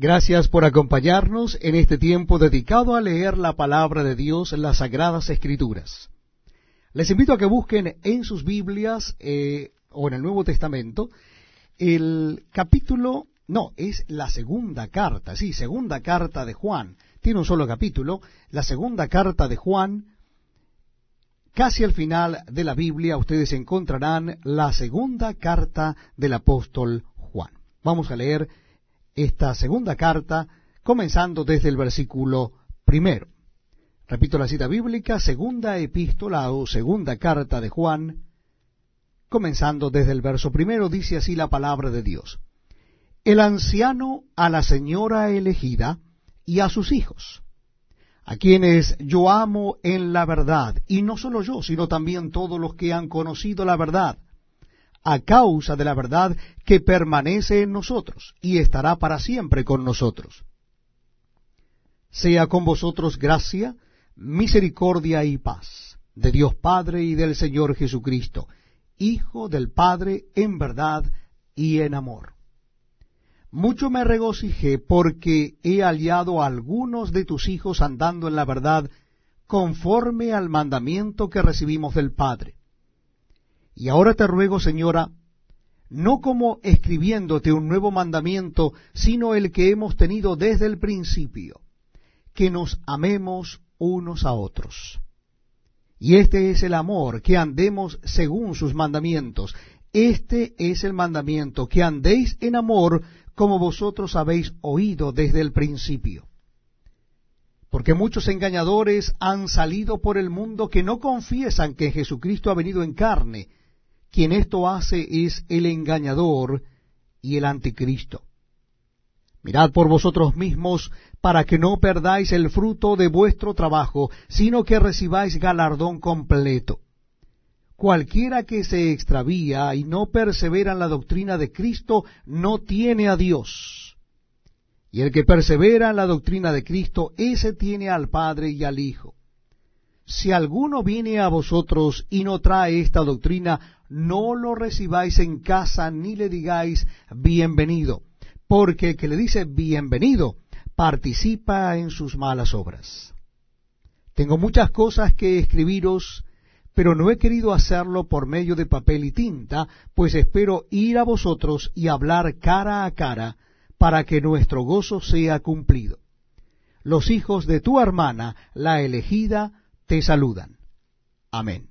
Gracias por acompañarnos en este tiempo dedicado a leer la palabra de Dios en las Sagradas Escrituras. Les invito a que busquen en sus Biblias eh, o en el Nuevo Testamento el capítulo, no, es la segunda carta, sí, segunda carta de Juan. Tiene un solo capítulo, la segunda carta de Juan. Casi al final de la Biblia ustedes encontrarán la segunda carta del apóstol Juan. Vamos a leer esta segunda carta, comenzando desde el versículo primero. Repito la cita bíblica, segunda epístola o segunda carta de Juan, comenzando desde el verso primero, dice así la palabra de Dios. El anciano a la señora elegida y a sus hijos, a quienes yo amo en la verdad, y no solo yo, sino también todos los que han conocido la verdad, a causa de la verdad que permanece en nosotros y estará para siempre con nosotros. Sea con vosotros gracia, misericordia y paz de Dios Padre y del Señor Jesucristo, Hijo del Padre en verdad y en amor. Mucho me regocijé porque he hallado a algunos de tus hijos andando en la verdad conforme al mandamiento que recibimos del Padre y ahora te ruego, señora, no como escribiéndote un nuevo mandamiento, sino el que hemos tenido desde el principio, que nos amemos unos a otros. Y este es el amor, que andemos según sus mandamientos. Este es el mandamiento, que andéis en amor como vosotros habéis oído desde el principio. Porque muchos engañadores han salido por el mundo que no confiesan que Jesucristo ha venido en carne, quien esto hace es el engañador y el anticristo. Mirad por vosotros mismos para que no perdáis el fruto de vuestro trabajo, sino que recibáis galardón completo. Cualquiera que se extravía y no persevera en la doctrina de Cristo no tiene a Dios. Y el que persevera en la doctrina de Cristo, ese tiene al Padre y al Hijo. Si alguno viene a vosotros y no trae esta doctrina, no lo recibáis en casa ni le digáis bienvenido, porque el que le dice bienvenido participa en sus malas obras. Tengo muchas cosas que escribiros, pero no he querido hacerlo por medio de papel y tinta, pues espero ir a vosotros y hablar cara a cara, para que nuestro gozo sea cumplido. Los hijos de tu hermana, la elegida, te saludan. Amén.